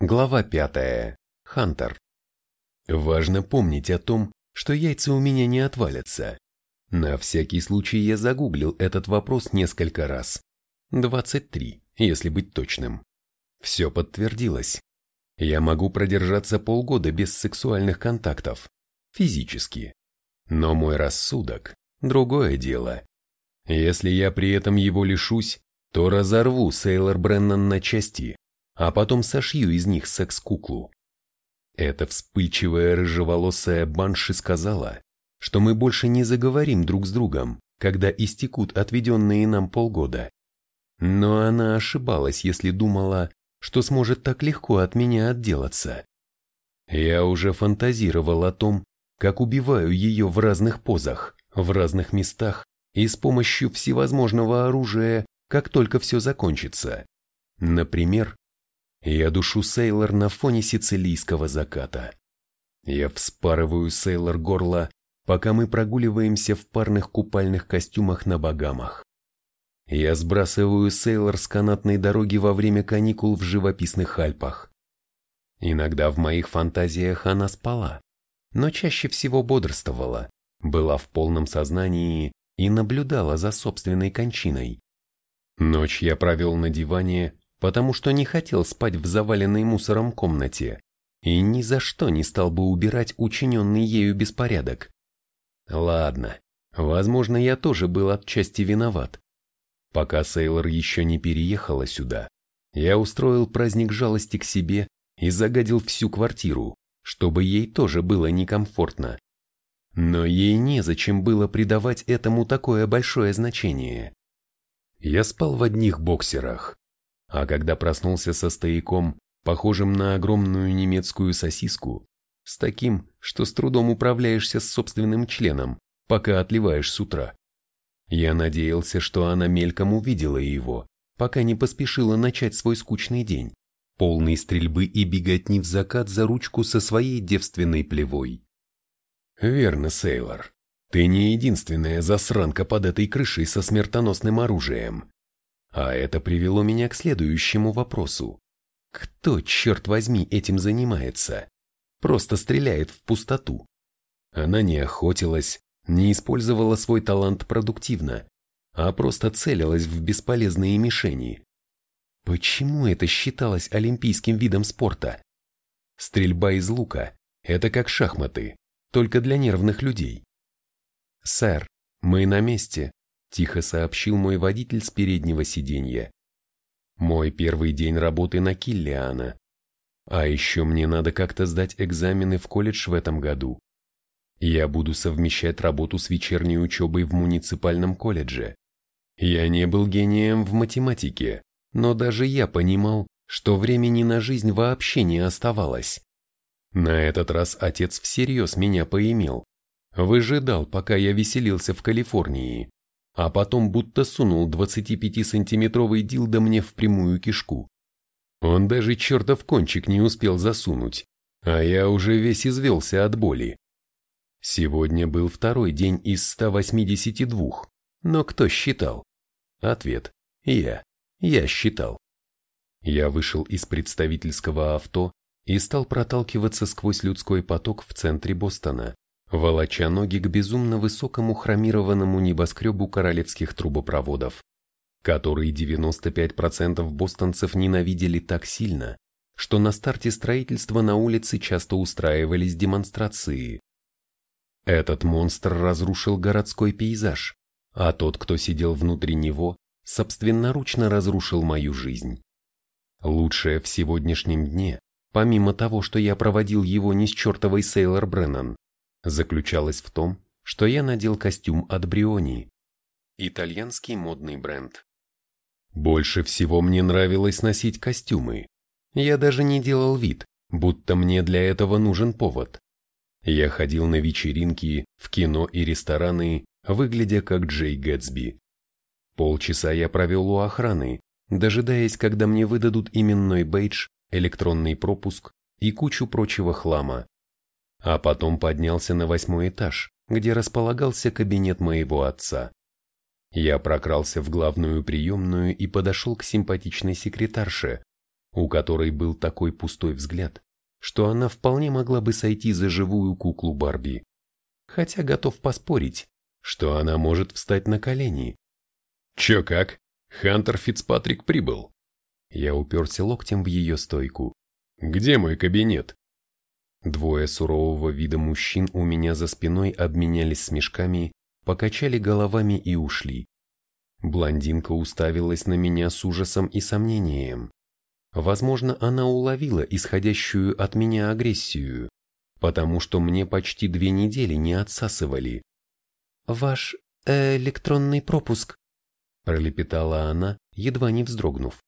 Глава пятая. Хантер. Важно помнить о том, что яйца у меня не отвалятся. На всякий случай я загуглил этот вопрос несколько раз. 23, если быть точным. Все подтвердилось. Я могу продержаться полгода без сексуальных контактов. Физически. Но мой рассудок – другое дело. Если я при этом его лишусь, то разорву Сейлор Бреннан на части, а потом сошью из них секс-куклу. Эта вспыльчивая рыжеволосая банши сказала, что мы больше не заговорим друг с другом, когда истекут отведенные нам полгода. Но она ошибалась, если думала, что сможет так легко от меня отделаться. Я уже фантазировал о том, как убиваю ее в разных позах, в разных местах и с помощью всевозможного оружия, как только все закончится. Например, я душу Сейлор на фоне сицилийского заката. Я вспарываю Сейлор горло, пока мы прогуливаемся в парных купальных костюмах на Багамах. Я сбрасываю Сейлор с канатной дороги во время каникул в живописных Альпах. Иногда в моих фантазиях она спала, но чаще всего бодрствовала, была в полном сознании и наблюдала за собственной кончиной. Ночь я провел на диване, потому что не хотел спать в заваленной мусором комнате и ни за что не стал бы убирать учиненный ею беспорядок. Ладно, возможно, я тоже был отчасти виноват. Пока Сейлор еще не переехала сюда, я устроил праздник жалости к себе и загадил всю квартиру, чтобы ей тоже было некомфортно. Но ей незачем было придавать этому такое большое значение. Я спал в одних боксерах, а когда проснулся со стояком, похожим на огромную немецкую сосиску, с таким, что с трудом управляешься с собственным членом, пока отливаешь с утра. Я надеялся, что она мельком увидела его, пока не поспешила начать свой скучный день, полный стрельбы и беготни в закат за ручку со своей девственной плевой. Верно, Сейлор, ты не единственная засранка под этой крышей со смертоносным оружием. А это привело меня к следующему вопросу. Кто, черт возьми, этим занимается? Просто стреляет в пустоту. Она не охотилась, не использовала свой талант продуктивно, а просто целилась в бесполезные мишени. Почему это считалось олимпийским видом спорта? Стрельба из лука – это как шахматы, только для нервных людей. «Сэр, мы на месте», тихо сообщил мой водитель с переднего сиденья. Мой первый день работы на Киллиана. А еще мне надо как-то сдать экзамены в колледж в этом году. Я буду совмещать работу с вечерней учебой в муниципальном колледже. Я не был гением в математике, но даже я понимал, что времени на жизнь вообще не оставалось. На этот раз отец всерьез меня поимел. Выжидал, пока я веселился в Калифорнии а потом будто сунул 25-сантиметровый дилдо мне в прямую кишку. Он даже чертов кончик не успел засунуть, а я уже весь извелся от боли. Сегодня был второй день из 182, но кто считал? Ответ – я. Я считал. Я вышел из представительского авто и стал проталкиваться сквозь людской поток в центре Бостона волоча ноги к безумно высокому хромированному небоскребу королевских трубопроводов, который 95% бостонцев ненавидели так сильно, что на старте строительства на улице часто устраивались демонстрации. Этот монстр разрушил городской пейзаж, а тот, кто сидел внутри него, собственноручно разрушил мою жизнь. Лучшее в сегодняшнем дне, помимо того, что я проводил его не с чертовой Сейлор Бреннан, заключалась в том, что я надел костюм от Бриони, итальянский модный бренд. Больше всего мне нравилось носить костюмы. Я даже не делал вид, будто мне для этого нужен повод. Я ходил на вечеринки, в кино и рестораны, выглядя как Джей Гэтсби. Полчаса я провел у охраны, дожидаясь, когда мне выдадут именной бейдж, электронный пропуск и кучу прочего хлама а потом поднялся на восьмой этаж, где располагался кабинет моего отца. Я прокрался в главную приемную и подошел к симпатичной секретарше, у которой был такой пустой взгляд, что она вполне могла бы сойти за живую куклу Барби. Хотя готов поспорить, что она может встать на колени. «Чё как? Хантер Фицпатрик прибыл?» Я уперся локтем в ее стойку. «Где мой кабинет?» Двое сурового вида мужчин у меня за спиной обменялись смешками, покачали головами и ушли. Блондинка уставилась на меня с ужасом и сомнением. Возможно, она уловила исходящую от меня агрессию, потому что мне почти две недели не отсасывали. «Ваш э, электронный пропуск», – пролепетала она, едва не вздрогнув.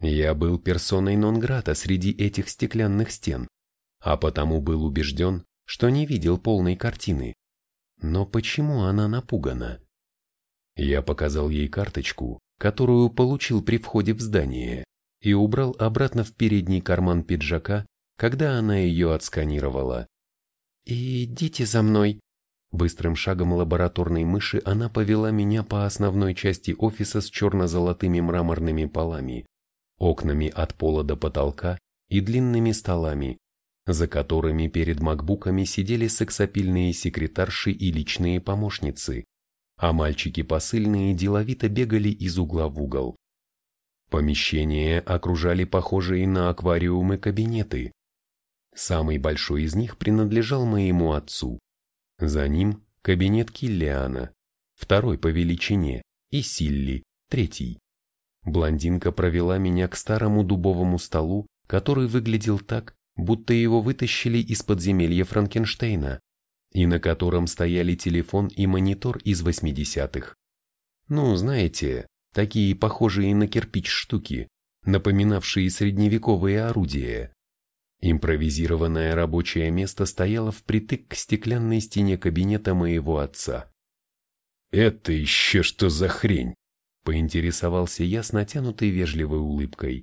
Я был персоной нон-грата среди этих стеклянных стен, а потому был убежден, что не видел полной картины. Но почему она напугана? Я показал ей карточку, которую получил при входе в здание, и убрал обратно в передний карман пиджака, когда она ее отсканировала. «Идите за мной». Быстрым шагом лабораторной мыши она повела меня по основной части офиса с черно-золотыми мраморными полами, окнами от пола до потолка и длинными столами, за которыми перед макбуками сидели сексапильные секретарши и личные помощницы, а мальчики посыльные деловито бегали из угла в угол. Помещения окружали похожие на аквариумы кабинеты. Самый большой из них принадлежал моему отцу. За ним кабинет Киллиана, второй по величине, и Силли, третий. Блондинка провела меня к старому дубовому столу, который выглядел так, будто его вытащили из подземелья Франкенштейна, и на котором стояли телефон и монитор из 80-х. Ну, знаете, такие похожие на кирпич штуки, напоминавшие средневековые орудия. Импровизированное рабочее место стояло впритык к стеклянной стене кабинета моего отца. «Это еще что за хрень?» – поинтересовался я с натянутой вежливой улыбкой.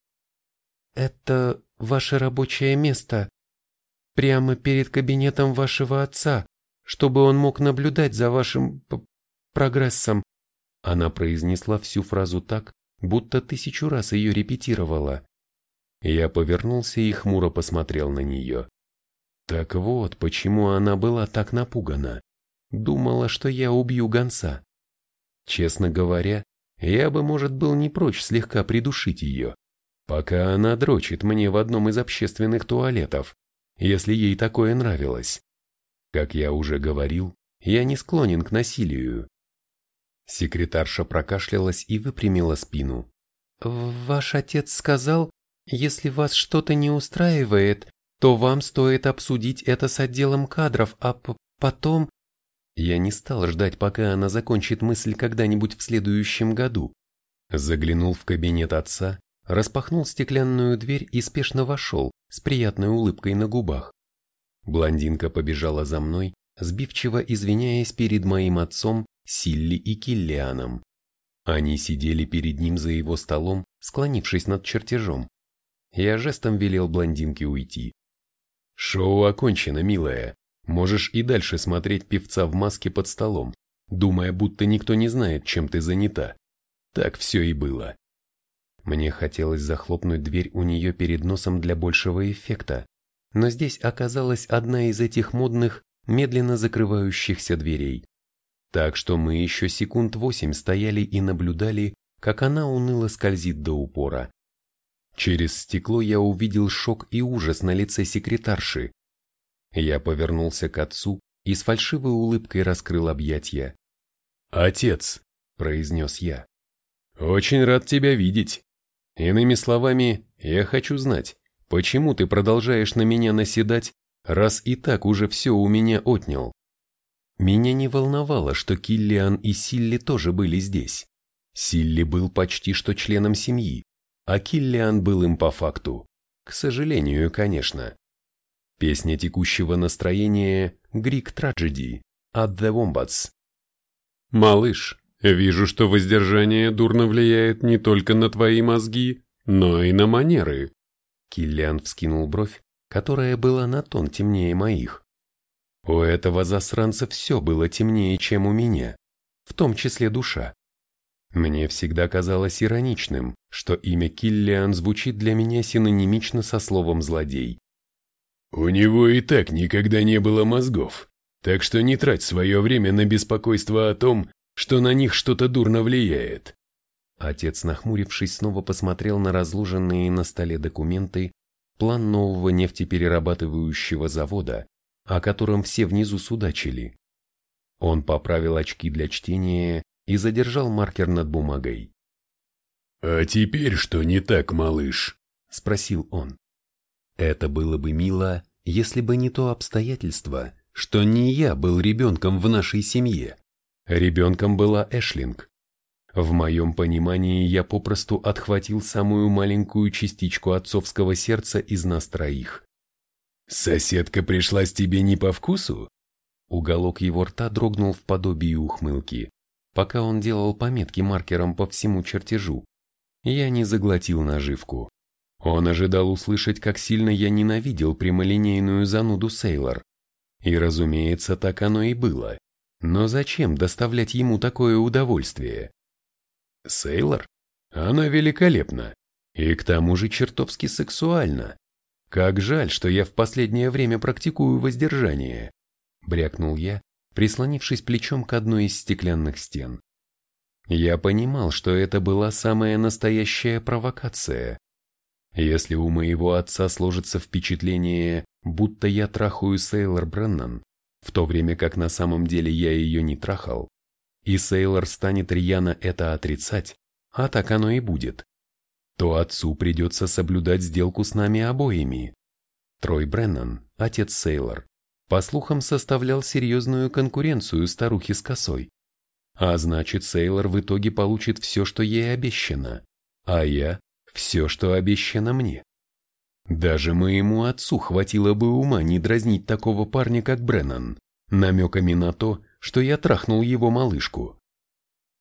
«Это ваше рабочее место, прямо перед кабинетом вашего отца, чтобы он мог наблюдать за вашим прогрессом. Она произнесла всю фразу так, будто тысячу раз ее репетировала. Я повернулся и хмуро посмотрел на нее. Так вот, почему она была так напугана. Думала, что я убью гонца. Честно говоря, я бы, может, был не прочь слегка придушить ее, пока она дрочит мне в одном из общественных туалетов, если ей такое нравилось. Как я уже говорил, я не склонен к насилию, Секретарша прокашлялась и выпрямила спину. «Ваш отец сказал, если вас что-то не устраивает, то вам стоит обсудить это с отделом кадров, а потом...» Я не стал ждать, пока она закончит мысль когда-нибудь в следующем году. Заглянул в кабинет отца, распахнул стеклянную дверь и спешно вошел, с приятной улыбкой на губах. Блондинка побежала за мной, сбивчиво извиняясь перед моим отцом Силли и Киллианом. Они сидели перед ним за его столом, склонившись над чертежом. Я жестом велел блондинке уйти. «Шоу окончено, милая. Можешь и дальше смотреть певца в маске под столом, думая, будто никто не знает, чем ты занята. Так все и было». Мне хотелось захлопнуть дверь у нее перед носом для большего эффекта, но здесь оказалась одна из этих модных, медленно закрывающихся дверей. Так что мы еще секунд восемь стояли и наблюдали, как она уныло скользит до упора. Через стекло я увидел шок и ужас на лице секретарши. Я повернулся к отцу и с фальшивой улыбкой раскрыл объятья. «Отец», — произнес я, — «очень рад тебя видеть. Иными словами, я хочу знать, почему ты продолжаешь на меня наседать, раз и так уже все у меня отнял?» Меня не волновало, что Киллиан и Силли тоже были здесь. Силли был почти что членом семьи, а Киллиан был им по факту. К сожалению, конечно. Песня текущего настроения «Greek Tragedy» от The Wombats. «Малыш, вижу, что воздержание дурно влияет не только на твои мозги, но и на манеры». Киллиан вскинул бровь, которая была на тон темнее моих. У этого засранца все было темнее, чем у меня, в том числе душа. Мне всегда казалось ироничным, что имя Киллиан звучит для меня синонимично со словом «злодей». «У него и так никогда не было мозгов, так что не трать свое время на беспокойство о том, что на них что-то дурно влияет». Отец, нахмурившись, снова посмотрел на разложенные на столе документы, план нового нефтеперерабатывающего завода, о котором все внизу судачили. Он поправил очки для чтения и задержал маркер над бумагой. «А теперь что не так, малыш?» – спросил он. Это было бы мило, если бы не то обстоятельство, что не я был ребенком в нашей семье. Ребенком была Эшлинг. В моем понимании я попросту отхватил самую маленькую частичку отцовского сердца из нас троих. «Соседка пришлась тебе не по вкусу?» Уголок его рта дрогнул в подобии ухмылки, пока он делал пометки маркером по всему чертежу. Я не заглотил наживку. Он ожидал услышать, как сильно я ненавидел прямолинейную зануду Сейлор. И, разумеется, так оно и было. Но зачем доставлять ему такое удовольствие? Сейлор? Она великолепна. И к тому же чертовски сексуальна. Как жаль, что я в последнее время практикую воздержание брякнул я, прислонившись плечом к одной из стеклянных стен. Я понимал, что это была самая настоящая провокация. Если у моего отца сложится впечатление, будто я трахаю Сейлор Бреннан, в то время как на самом деле я ее не трахал, и Сейлор станет рьяно это отрицать, а так оно и будет, то отцу придется соблюдать сделку с нами обоими. Трой Бреннан, отец Сейлор, по слухам, составлял серьезную конкуренцию старухе с косой. А значит, Сейлор в итоге получит все, что ей обещано, а я – все, что обещано мне. Даже моему отцу хватило бы ума не дразнить такого парня, как Бреннан, намеками на то, что я трахнул его малышку.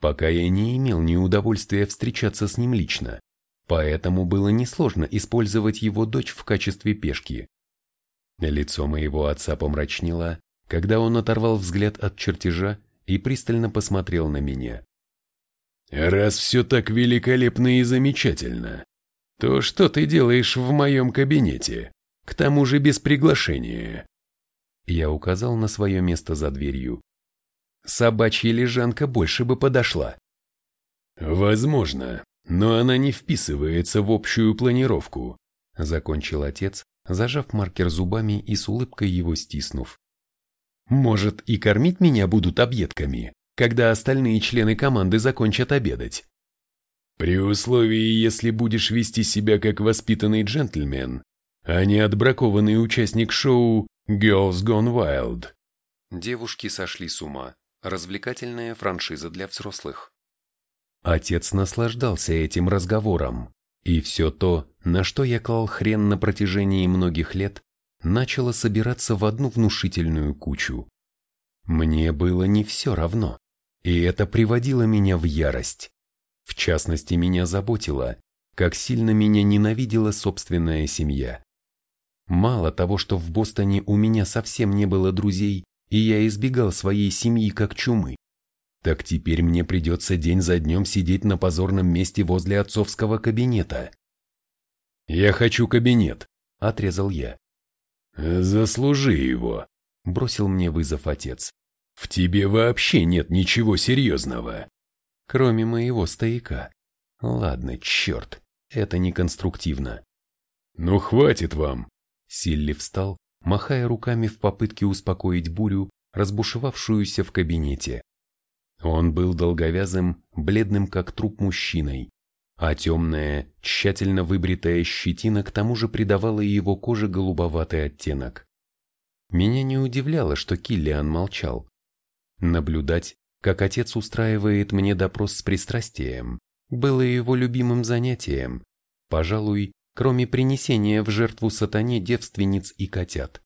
Пока я не имел ни удовольствия встречаться с ним лично, поэтому было несложно использовать его дочь в качестве пешки. Лицо моего отца помрачнело, когда он оторвал взгляд от чертежа и пристально посмотрел на меня. «Раз все так великолепно и замечательно, то что ты делаешь в моем кабинете, к тому же без приглашения?» Я указал на свое место за дверью. «Собачья лежанка больше бы подошла». «Возможно, но она не вписывается в общую планировку», закончил отец, зажав маркер зубами и с улыбкой его стиснув. «Может, и кормить меня будут объедками, когда остальные члены команды закончат обедать?» «При условии, если будешь вести себя как воспитанный джентльмен, а не отбракованный участник шоу Girls Gone Wild». Девушки сошли с ума. Развлекательная франшиза для взрослых. Отец наслаждался этим разговором, и все то, на что я клал хрен на протяжении многих лет, начало собираться в одну внушительную кучу. Мне было не все равно, и это приводило меня в ярость. В частности, меня заботило, как сильно меня ненавидела собственная семья. Мало того, что в Бостоне у меня совсем не было друзей, и я избегал своей семьи как чумы, так теперь мне придется день за днем сидеть на позорном месте возле отцовского кабинета. «Я хочу кабинет», — отрезал я. «Заслужи его», — бросил мне вызов отец. «В тебе вообще нет ничего серьезного». Кроме моего стояка. Ладно, черт, это неконструктивно. «Ну хватит вам!» Силли встал, махая руками в попытке успокоить бурю, разбушевавшуюся в кабинете. Он был долговязым, бледным как труп мужчиной, а темная, тщательно выбритая щетина к тому же придавала его коже голубоватый оттенок. Меня не удивляло, что Киллиан молчал. Наблюдать, как отец устраивает мне допрос с пристрастием, было его любимым занятием, пожалуй, кроме принесения в жертву сатане девственниц и котят.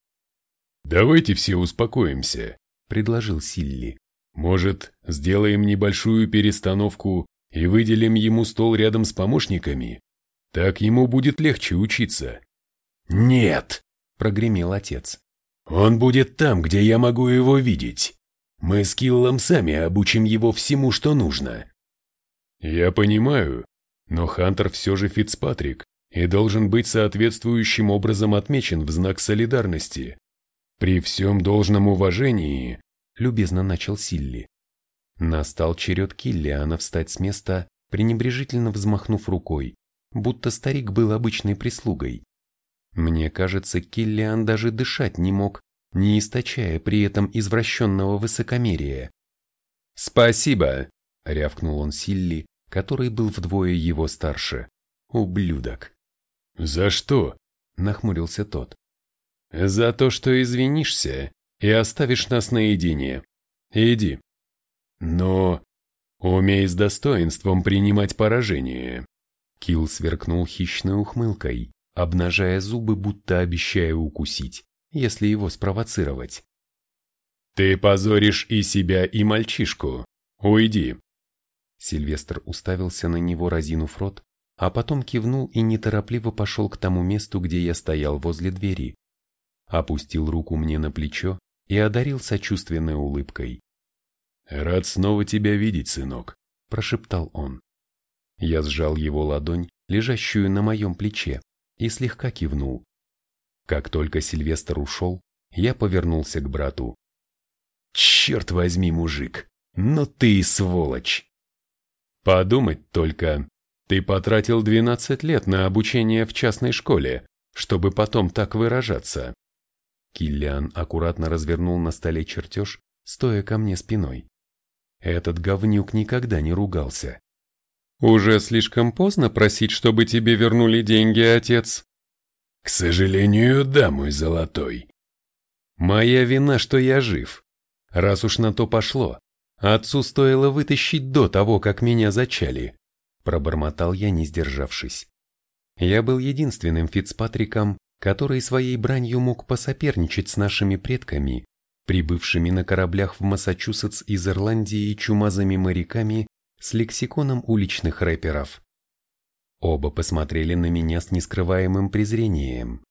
«Давайте все успокоимся», — предложил Силли. Может, сделаем небольшую перестановку и выделим ему стол рядом с помощниками? Так ему будет легче учиться. Нет, прогремел отец. Он будет там, где я могу его видеть. Мы с Киллом сами обучим его всему, что нужно. Я понимаю, Но Хантер все же Фицпатрик и должен быть соответствующим образом отмечен в знак солидарности. При всем должном уважении, любезно начал Силли. Настал черед Киллиана встать с места, пренебрежительно взмахнув рукой, будто старик был обычной прислугой. Мне кажется, Киллиан даже дышать не мог, не источая при этом извращенного высокомерия. «Спасибо!» — рявкнул он Силли, который был вдвое его старше. «Ублюдок!» «За что?» — нахмурился тот. «За то, что извинишься и оставишь нас наедине. Иди». «Но...» «Умей с достоинством принимать поражение». Килл сверкнул хищной ухмылкой, обнажая зубы, будто обещая укусить, если его спровоцировать. «Ты позоришь и себя, и мальчишку. Уйди!» Сильвестр уставился на него, разинув рот, а потом кивнул и неторопливо пошел к тому месту, где я стоял возле двери. Опустил руку мне на плечо и одарил сочувственной улыбкой. «Рад снова тебя видеть, сынок», – прошептал он. Я сжал его ладонь, лежащую на моем плече, и слегка кивнул. Как только Сильвестр ушел, я повернулся к брату. «Черт возьми, мужик, но ты и сволочь!» «Подумать только, ты потратил 12 лет на обучение в частной школе, чтобы потом так выражаться». Киллиан аккуратно развернул на столе чертеж, стоя ко мне спиной. Этот говнюк никогда не ругался. «Уже слишком поздно просить, чтобы тебе вернули деньги, отец?» «К сожалению, да, мой золотой». «Моя вина, что я жив. Раз уж на то пошло, отцу стоило вытащить до того, как меня зачали. Пробормотал я, не сдержавшись. Я был единственным Фицпатриком, который своей бранью мог посоперничать с нашими предками, прибывшими на кораблях в Массачусетс из Ирландии чумазыми моряками с лексиконом уличных рэперов. Оба посмотрели на меня с нескрываемым презрением.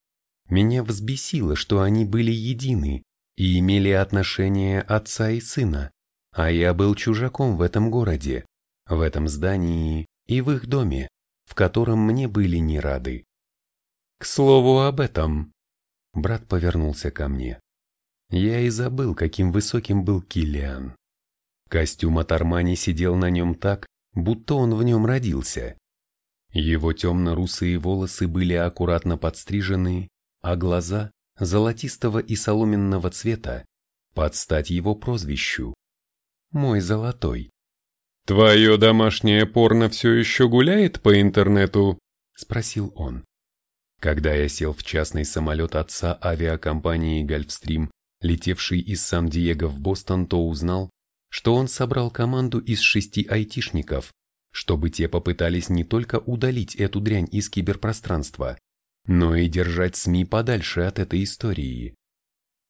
Меня взбесило, что они были едины, и имели отношение отца и сына, а я был чужаком в этом городе, в этом здании и в их доме, в котором мне были не рады. К слову об этом, брат повернулся ко мне. Я и забыл, каким высоким был Киллиан. Костюм от Армани сидел на нем так, будто он в нем родился. Его темно-русые волосы были аккуратно подстрижены, а глаза золотистого и соломенного цвета, под стать его прозвищу. Мой золотой. «Твое домашнее порно все еще гуляет по интернету?» – спросил он. Когда я сел в частный самолет отца авиакомпании «Гольфстрим», летевший из Сан-Диего в Бостон, то узнал, что он собрал команду из шести айтишников, чтобы те попытались не только удалить эту дрянь из киберпространства, но и держать СМИ подальше от этой истории.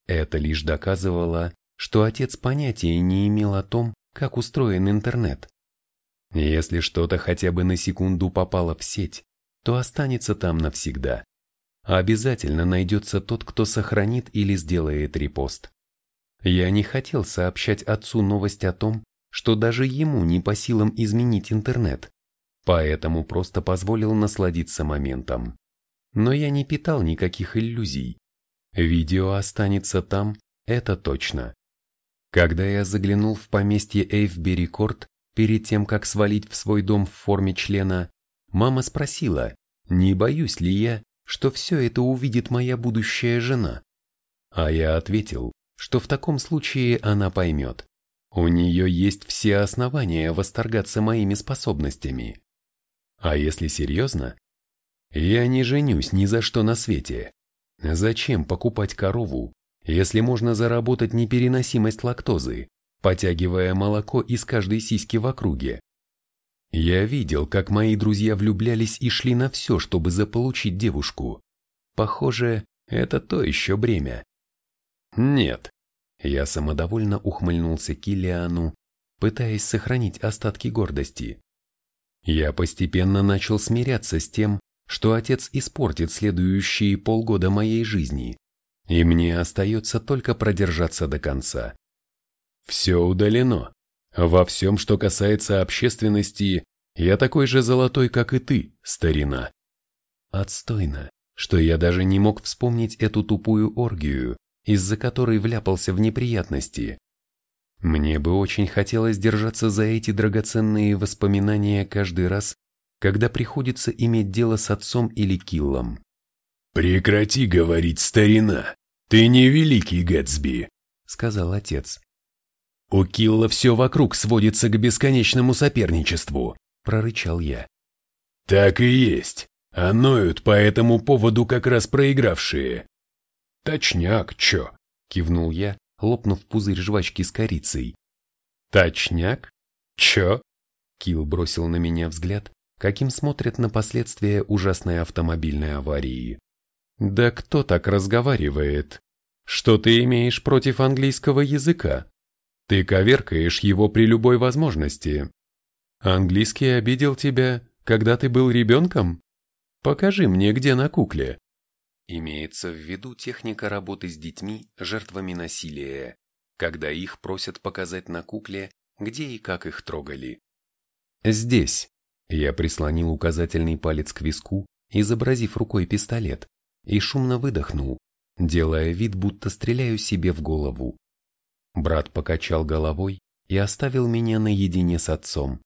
Это лишь доказывало, что отец понятия не имел о том, как устроен интернет. Если что-то хотя бы на секунду попало в сеть, то останется там навсегда. Обязательно найдется тот, кто сохранит или сделает репост. Я не хотел сообщать отцу новость о том, что даже ему не по силам изменить интернет, поэтому просто позволил насладиться моментом. Но я не питал никаких иллюзий. Видео останется там, это точно. Когда я заглянул в поместье Эйвбери Корт, перед тем, как свалить в свой дом в форме члена, мама спросила, не боюсь ли я, что все это увидит моя будущая жена. А я ответил, что в таком случае она поймет. У нее есть все основания восторгаться моими способностями. А если серьезно, я не женюсь ни за что на свете. Зачем покупать корову, если можно заработать непереносимость лактозы, потягивая молоко из каждой сиськи в округе? Я видел, как мои друзья влюблялись и шли на все, чтобы заполучить девушку. Похоже, это то еще бремя. Нет. Я самодовольно ухмыльнулся Килиану, пытаясь сохранить остатки гордости. Я постепенно начал смиряться с тем, что отец испортит следующие полгода моей жизни, и мне остается только продержаться до конца. Все удалено. Во всем, что касается общественности, Я такой же золотой, как и ты, старина. Отстойно, что я даже не мог вспомнить эту тупую оргию, из-за которой вляпался в неприятности. Мне бы очень хотелось держаться за эти драгоценные воспоминания каждый раз, когда приходится иметь дело с отцом или Киллом. «Прекрати говорить, старина! Ты не великий Гэтсби!» — сказал отец. «У Килла все вокруг сводится к бесконечному соперничеству», — прорычал я. «Так и есть. А ноют по этому поводу как раз проигравшие». «Точняк, чё?» — кивнул я, лопнув пузырь жвачки с корицей. «Точняк? Чё?» Килл бросил на меня взгляд, каким смотрят на последствия ужасной автомобильной аварии. «Да кто так разговаривает? Что ты имеешь против английского языка? Ты коверкаешь его при любой возможности. Английский обидел тебя, когда ты был ребенком? Покажи мне, где на кукле». Имеется в виду техника работы с детьми, жертвами насилия, когда их просят показать на кукле, где и как их трогали. Здесь. Я прислонил указательный палец к виску, изобразив рукой пистолет, и шумно выдохнул, делая вид, будто стреляю себе в голову. Брат покачал головой и оставил меня наедине с отцом.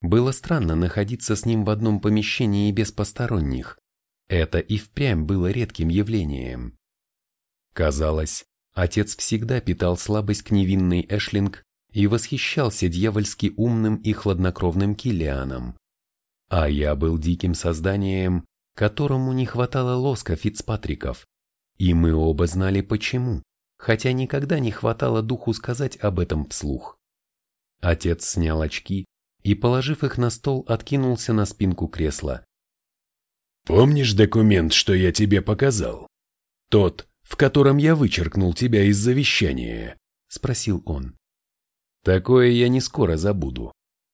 Было странно находиться с ним в одном помещении без посторонних. Это и впрямь было редким явлением. Казалось, отец всегда питал слабость к невинной Эшлинг и восхищался дьявольски умным и хладнокровным Киллианом. А я был диким созданием, которому не хватало лоска Фицпатриков. И мы оба знали почему, хотя никогда не хватало духу сказать об этом вслух. Отец снял очки и, положив их на стол, откинулся на спинку кресла. «Помнишь документ, что я тебе показал? Тот, в котором я вычеркнул тебя из завещания?» – спросил он. «Такое я не скоро забуду.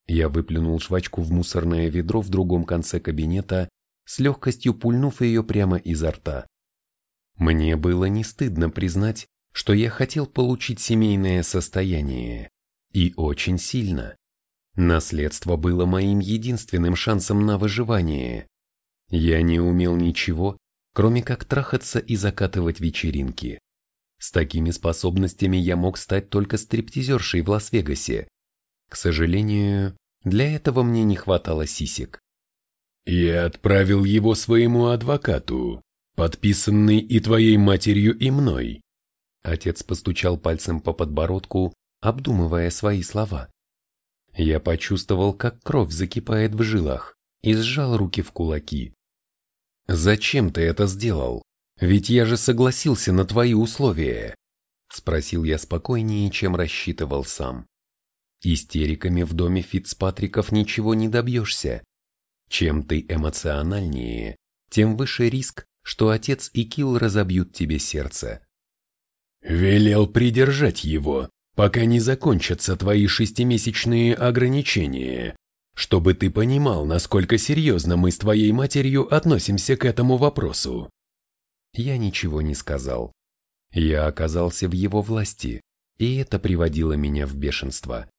Я выплюнул жвачку в мусорное ведро в другом конце кабинета, с легкостью пульнув ее прямо изо рта. Мне было не стыдно признать, что я хотел получить семейное состояние. И очень сильно. Наследство было моим единственным шансом на выживание. Я не умел ничего, кроме как трахаться и закатывать вечеринки. С такими способностями я мог стать только стриптизершей в Лас-Вегасе, к сожалению, для этого мне не хватало сисек. Я отправил его своему адвокату, подписанный и твоей матерью, и мной. Отец постучал пальцем по подбородку, обдумывая свои слова. Я почувствовал, как кровь закипает в жилах, и сжал руки в кулаки. «Зачем ты это сделал? Ведь я же согласился на твои условия!» Спросил я спокойнее, чем рассчитывал сам. Истериками в доме Фицпатриков ничего не добьешься. Чем ты эмоциональнее, тем выше риск, что отец и Килл разобьют тебе сердце. Велел придержать его, пока не закончатся твои шестимесячные ограничения, чтобы ты понимал, насколько серьезно мы с твоей матерью относимся к этому вопросу. Я ничего не сказал. Я оказался в его власти, и это приводило меня в бешенство.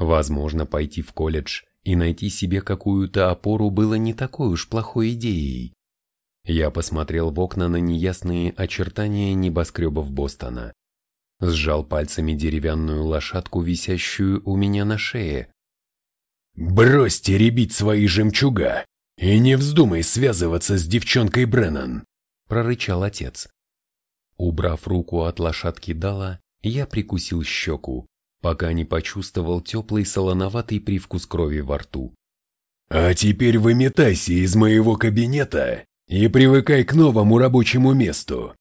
Возможно, пойти в колледж и найти себе какую-то опору было не такой уж плохой идеей. Я посмотрел в окна на неясные очертания небоскребов Бостона. Сжал пальцами деревянную лошадку, висящую у меня на шее. «Бросьте ребить свои жемчуга и не вздумай связываться с девчонкой Бреннан!» – прорычал отец. Убрав руку от лошадки Дала, я прикусил щеку пока не почувствовал теплый солоноватый привкус крови во рту. «А теперь выметайся из моего кабинета и привыкай к новому рабочему месту».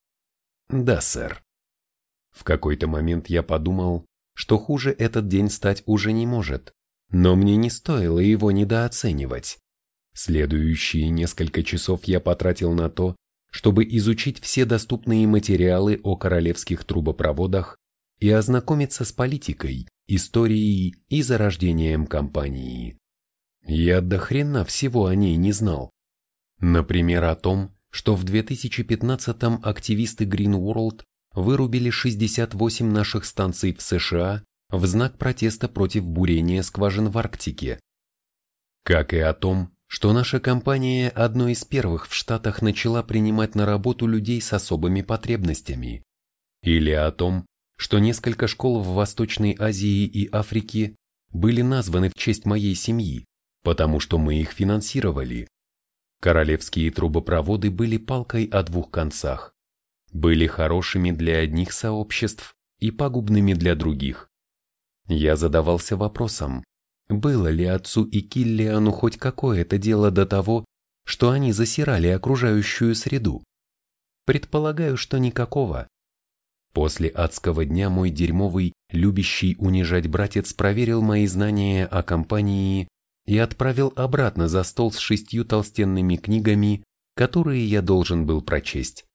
«Да, сэр». В какой-то момент я подумал, что хуже этот день стать уже не может, но мне не стоило его недооценивать. Следующие несколько часов я потратил на то, чтобы изучить все доступные материалы о королевских трубопроводах и ознакомиться с политикой, историей и зарождением компании. Я до хрена всего о ней не знал. Например, о том, что в 2015-м активисты Green World вырубили 68 наших станций в США в знак протеста против бурения скважин в Арктике. Как и о том, что наша компания одной из первых в Штатах начала принимать на работу людей с особыми потребностями. Или о том, что несколько школ в Восточной Азии и Африке были названы в честь моей семьи, потому что мы их финансировали. Королевские трубопроводы были палкой о двух концах. Были хорошими для одних сообществ и пагубными для других. Я задавался вопросом, было ли отцу и Киллиану хоть какое-то дело до того, что они засирали окружающую среду? Предполагаю, что никакого. После адского дня мой дерьмовый, любящий унижать братец проверил мои знания о компании и отправил обратно за стол с шестью толстенными книгами, которые я должен был прочесть.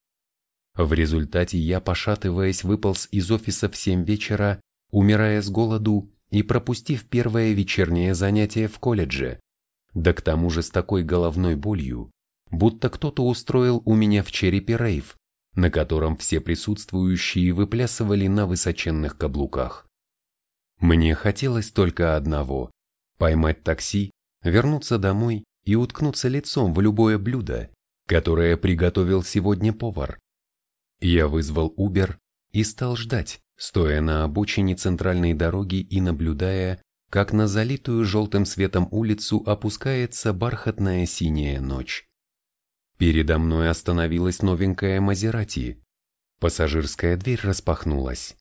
В результате я, пошатываясь, выполз из офиса в семь вечера, умирая с голоду и пропустив первое вечернее занятие в колледже, да к тому же с такой головной болью, будто кто-то устроил у меня в черепе рейв, на котором все присутствующие выплясывали на высоченных каблуках. Мне хотелось только одного – поймать такси, вернуться домой и уткнуться лицом в любое блюдо, которое приготовил сегодня повар. Я вызвал Uber и стал ждать, стоя на обочине центральной дороги и наблюдая, как на залитую желтым светом улицу опускается бархатная синяя ночь. Передо мной остановилась новенькая Мазерати. Пассажирская дверь распахнулась.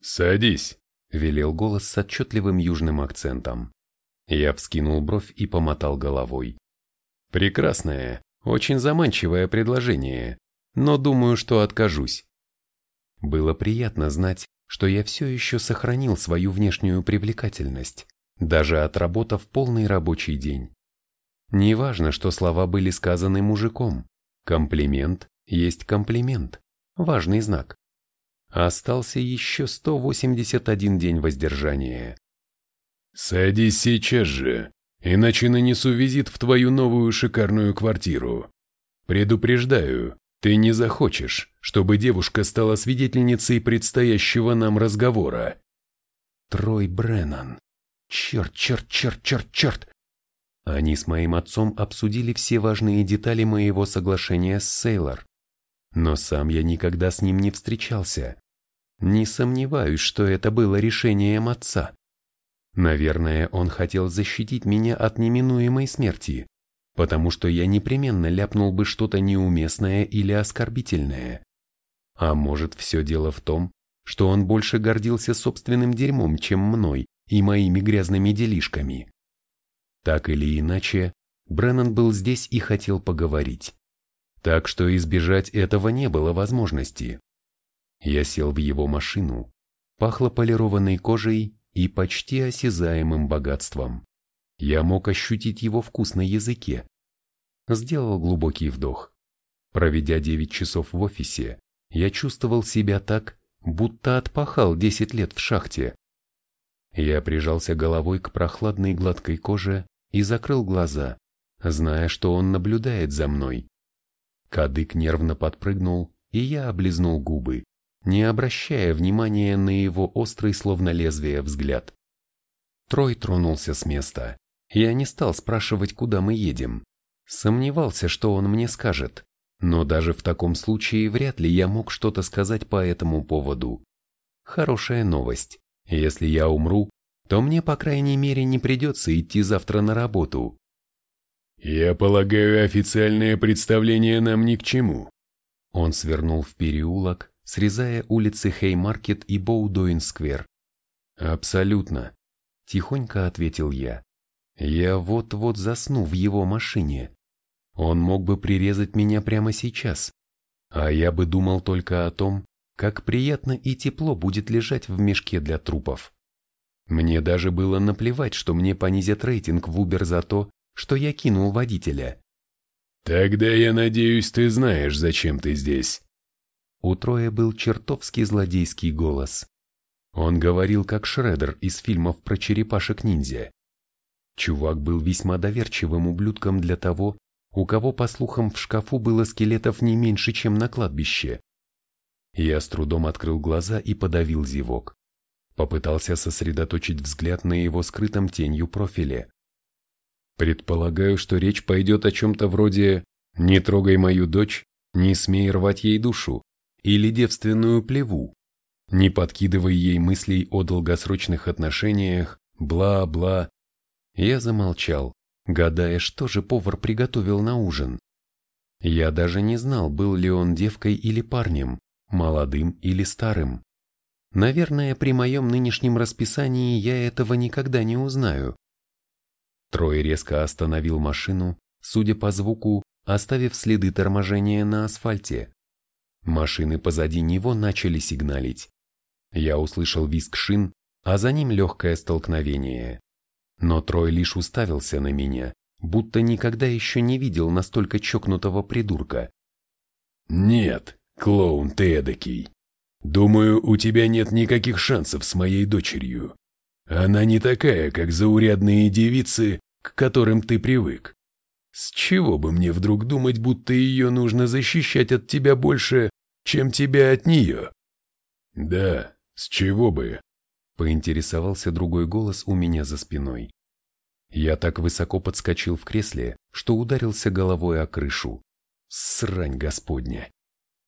«Садись», — велел голос с отчетливым южным акцентом. Я вскинул бровь и помотал головой. «Прекрасное, очень заманчивое предложение, но думаю, что откажусь». Было приятно знать, что я все еще сохранил свою внешнюю привлекательность, даже отработав полный рабочий день. Неважно, что слова были сказаны мужиком. Комплимент есть комплимент. Важный знак. Остался еще 181 день воздержания. «Садись сейчас же, иначе нанесу визит в твою новую шикарную квартиру. Предупреждаю, ты не захочешь, чтобы девушка стала свидетельницей предстоящего нам разговора». Трой Бреннан. Черт, черт, черт, черт, черт. Они с моим отцом обсудили все важные детали моего соглашения с Сейлор. Но сам я никогда с ним не встречался. Не сомневаюсь, что это было решением отца. Наверное, он хотел защитить меня от неминуемой смерти, потому что я непременно ляпнул бы что-то неуместное или оскорбительное. А может, все дело в том, что он больше гордился собственным дерьмом, чем мной и моими грязными делишками. Так или иначе, Бреннан был здесь и хотел поговорить. Так что избежать этого не было возможности. Я сел в его машину, пахло полированной кожей и почти осязаемым богатством. Я мог ощутить его вкус на языке. Сделал глубокий вдох. Проведя 9 часов в офисе, я чувствовал себя так, будто отпахал 10 лет в шахте. Я прижался головой к прохладной гладкой коже и закрыл глаза, зная, что он наблюдает за мной. Кадык нервно подпрыгнул, и я облизнул губы, не обращая внимания на его острый, словно лезвие, взгляд. Трой тронулся с места. Я не стал спрашивать, куда мы едем. Сомневался, что он мне скажет. Но даже в таком случае вряд ли я мог что-то сказать по этому поводу. Хорошая новость. Если я умру, то мне, по крайней мере, не придется идти завтра на работу. «Я полагаю, официальное представление нам ни к чему». Он свернул в переулок, срезая улицы Хеймаркет и Боудоин-сквер. «Абсолютно», – тихонько ответил я. «Я вот-вот засну в его машине. Он мог бы прирезать меня прямо сейчас, а я бы думал только о том, как приятно и тепло будет лежать в мешке для трупов. Мне даже было наплевать, что мне понизят рейтинг в Uber за то, что я кинул водителя. «Тогда я надеюсь, ты знаешь, зачем ты здесь». У Троя был чертовски злодейский голос. Он говорил как Шредер из фильмов про черепашек-ниндзя. Чувак был весьма доверчивым ублюдком для того, у кого, по слухам, в шкафу было скелетов не меньше, чем на кладбище. Я с трудом открыл глаза и подавил зевок. Попытался сосредоточить взгляд на его скрытом тенью профиле. Предполагаю, что речь пойдет о чем-то вроде «не трогай мою дочь, не смей рвать ей душу» или девственную плеву, не подкидывай ей мыслей о долгосрочных отношениях, бла-бла. Я замолчал, гадая, что же повар приготовил на ужин. Я даже не знал, был ли он девкой или парнем, молодым или старым. Наверное, при моем нынешнем расписании я этого никогда не узнаю. Трой резко остановил машину, судя по звуку, оставив следы торможения на асфальте. Машины позади него начали сигналить. Я услышал визг шин, а за ним легкое столкновение. Но Трой лишь уставился на меня, будто никогда еще не видел настолько чокнутого придурка. «Нет, клоун ты эдакий. Думаю, у тебя нет никаких шансов с моей дочерью. Она не такая, как заурядные девицы, к которым ты привык. С чего бы мне вдруг думать, будто ее нужно защищать от тебя больше, чем тебя от нее? Да, с чего бы? Поинтересовался другой голос у меня за спиной. Я так высоко подскочил в кресле, что ударился головой о крышу. Срань господня.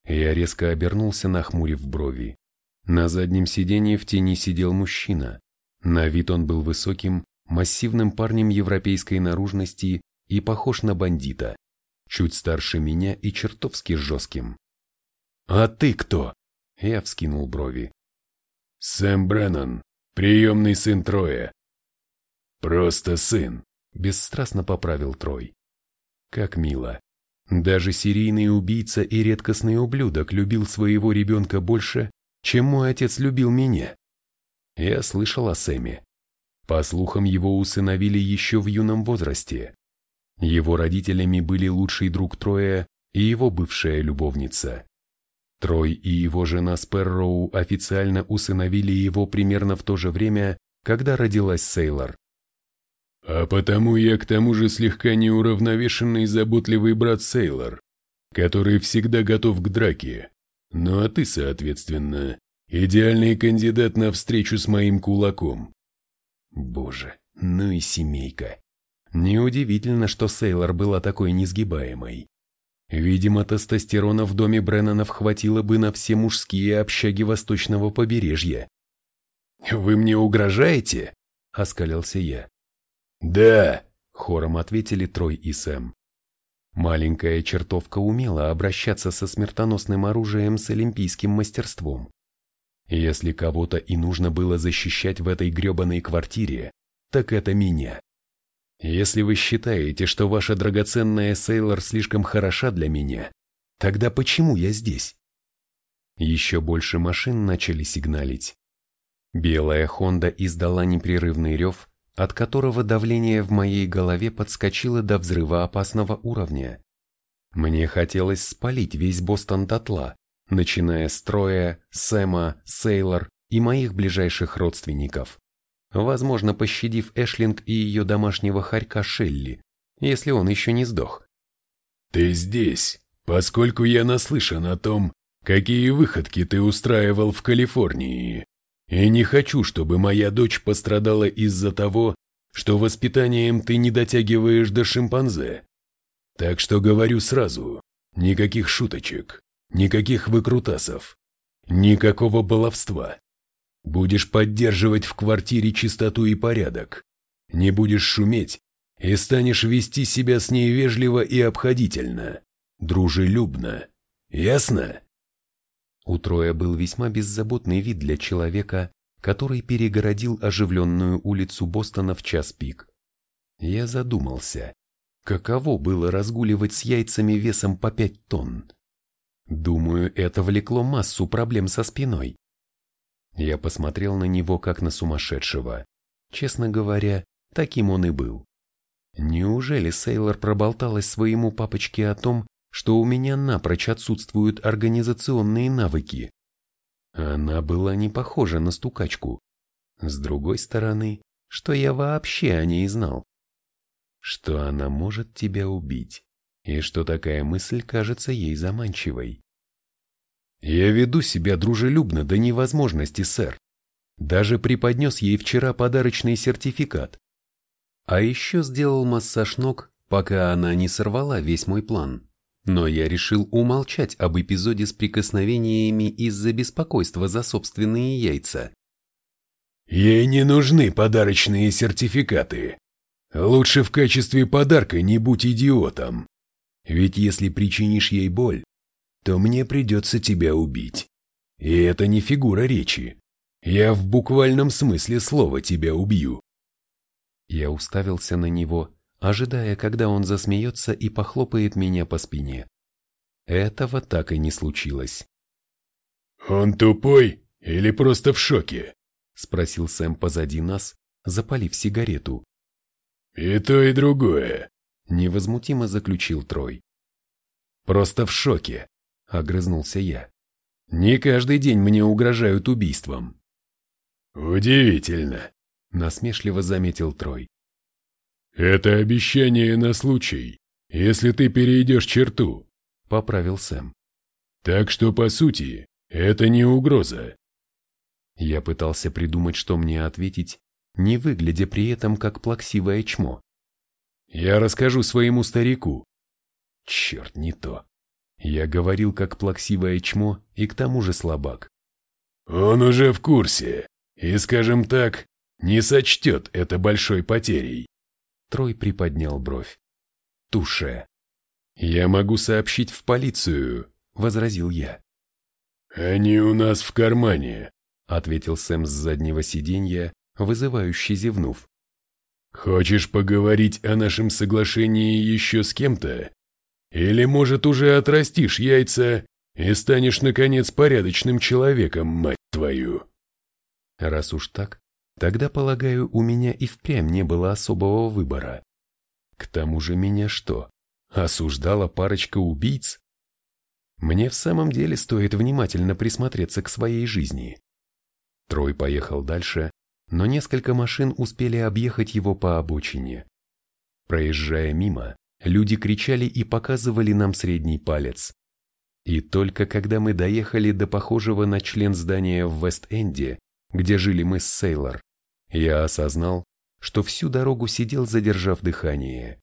Я резко обернулся, нахмурив брови. На заднем сиденье в тени сидел мужчина. На вид он был высоким, массивным парнем европейской наружности и похож на бандита, чуть старше меня и чертовски жестким. «А ты кто?» Я вскинул брови. «Сэм Бреннан, приемный сын Троя». «Просто сын», — бесстрастно поправил Трой. «Как мило. Даже серийный убийца и редкостный ублюдок любил своего ребенка больше, чем мой отец любил меня. Я слышал о Сэме. По слухам, его усыновили еще в юном возрасте. Его родителями были лучший друг Троя и его бывшая любовница. Трой и его жена Сперроу официально усыновили его примерно в то же время, когда родилась Сейлор. А потому я к тому же слегка неуравновешенный заботливый брат Сейлор, который всегда готов к драке. Ну а ты, соответственно, идеальный кандидат на встречу с моим кулаком. Боже, ну и семейка. Неудивительно, что Сейлор была такой несгибаемой. Видимо, тестостерона в доме Бреннанов хватило бы на все мужские общаги восточного побережья. «Вы мне угрожаете?» – оскалился я. «Да», – хором ответили Трой и Сэм. Маленькая чертовка умела обращаться со смертоносным оружием с олимпийским мастерством. Если кого-то и нужно было защищать в этой гребаной квартире, так это меня. Если вы считаете, что ваша драгоценная Сейлор слишком хороша для меня, тогда почему я здесь? Еще больше машин начали сигналить. Белая Хонда издала непрерывный рев, от которого давление в моей голове подскочило до взрыва опасного уровня. Мне хотелось спалить весь Бостон дотла, начиная с Троя, Сэма, Сейлор и моих ближайших родственников. Возможно, пощадив Эшлинг и ее домашнего хорька Шелли, если он еще не сдох. «Ты здесь, поскольку я наслышан о том, какие выходки ты устраивал в Калифорнии, и не хочу, чтобы моя дочь пострадала из-за того, что воспитанием ты не дотягиваешь до шимпанзе. Так что говорю сразу, никаких шуточек. Никаких выкрутасов. Никакого баловства. Будешь поддерживать в квартире чистоту и порядок. Не будешь шуметь и станешь вести себя с ней вежливо и обходительно. Дружелюбно. Ясно? У Троя был весьма беззаботный вид для человека, который перегородил оживленную улицу Бостона в час пик. Я задумался, каково было разгуливать с яйцами весом по пять тонн. Думаю, это влекло массу проблем со спиной. Я посмотрел на него как на сумасшедшего. Честно говоря, таким он и был. Неужели Сейлор проболталась своему папочке о том, что у меня напрочь отсутствуют организационные навыки? Она была не похожа на стукачку. С другой стороны, что я вообще о ней знал? Что она может тебя убить и что такая мысль кажется ей заманчивой. «Я веду себя дружелюбно до невозможности, сэр. Даже преподнес ей вчера подарочный сертификат. А еще сделал массаж ног, пока она не сорвала весь мой план. Но я решил умолчать об эпизоде с прикосновениями из-за беспокойства за собственные яйца. Ей не нужны подарочные сертификаты. Лучше в качестве подарка не будь идиотом. Ведь если причинишь ей боль, то мне придется тебя убить. И это не фигура речи. Я в буквальном смысле слова тебя убью. Я уставился на него, ожидая, когда он засмеется и похлопает меня по спине. Этого так и не случилось. «Он тупой или просто в шоке?» — спросил Сэм позади нас, запалив сигарету. «И то, и другое», — невозмутимо заключил Трой. «Просто в шоке», — огрызнулся я. «Не каждый день мне угрожают убийством». «Удивительно», — насмешливо заметил Трой. «Это обещание на случай, если ты перейдешь черту», — поправил Сэм. «Так что, по сути, это не угроза». Я пытался придумать, что мне ответить, не выглядя при этом как плаксивое чмо. «Я расскажу своему старику». Черт, не то. Я говорил как плаксивое чмо и к тому же слабак. «Он уже в курсе, и, скажем так, не сочтет это большой потерей». Трой приподнял бровь. Туше. «Я могу сообщить в полицию», — возразил я. «Они у нас в кармане», — ответил Сэм с заднего сиденья, вызывающе зевнув. «Хочешь поговорить о нашем соглашении еще с кем-то? Или, может, уже отрастишь яйца и станешь, наконец, порядочным человеком, мать твою?» Раз уж так, Тогда, полагаю, у меня и впрямь не было особого выбора. К тому же меня что, осуждала парочка убийц? Мне в самом деле стоит внимательно присмотреться к своей жизни. Трой поехал дальше, но несколько машин успели объехать его по обочине. Проезжая мимо, люди кричали и показывали нам средний палец. И только когда мы доехали до похожего на член здания в Вест-Энде, где жили мы с Сейлор, я осознал, что всю дорогу сидел, задержав дыхание.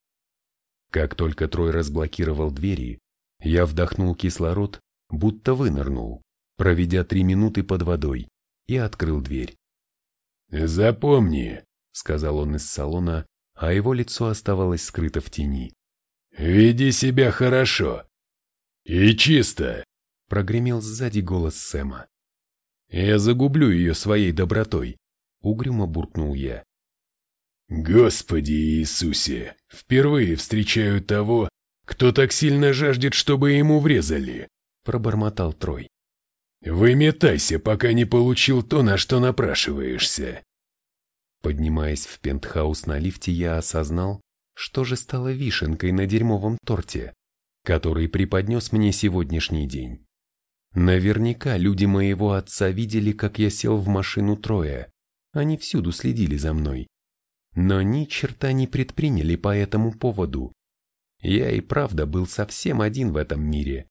Как только Трой разблокировал двери, я вдохнул кислород, будто вынырнул, проведя три минуты под водой, и открыл дверь. «Запомни», — сказал он из салона, а его лицо оставалось скрыто в тени. «Веди себя хорошо. И чисто», — прогремел сзади голос Сэма. «Я загублю ее своей добротой», Угрюмо буркнул я. «Господи Иисусе! Впервые встречаю того, кто так сильно жаждет, чтобы ему врезали!» Пробормотал Трой. «Выметайся, пока не получил то, на что напрашиваешься!» Поднимаясь в пентхаус на лифте, я осознал, что же стало вишенкой на дерьмовом торте, который преподнес мне сегодняшний день. Наверняка люди моего отца видели, как я сел в машину Троя, они всюду следили за мной. Но ни черта не предприняли по этому поводу. Я и правда был совсем один в этом мире.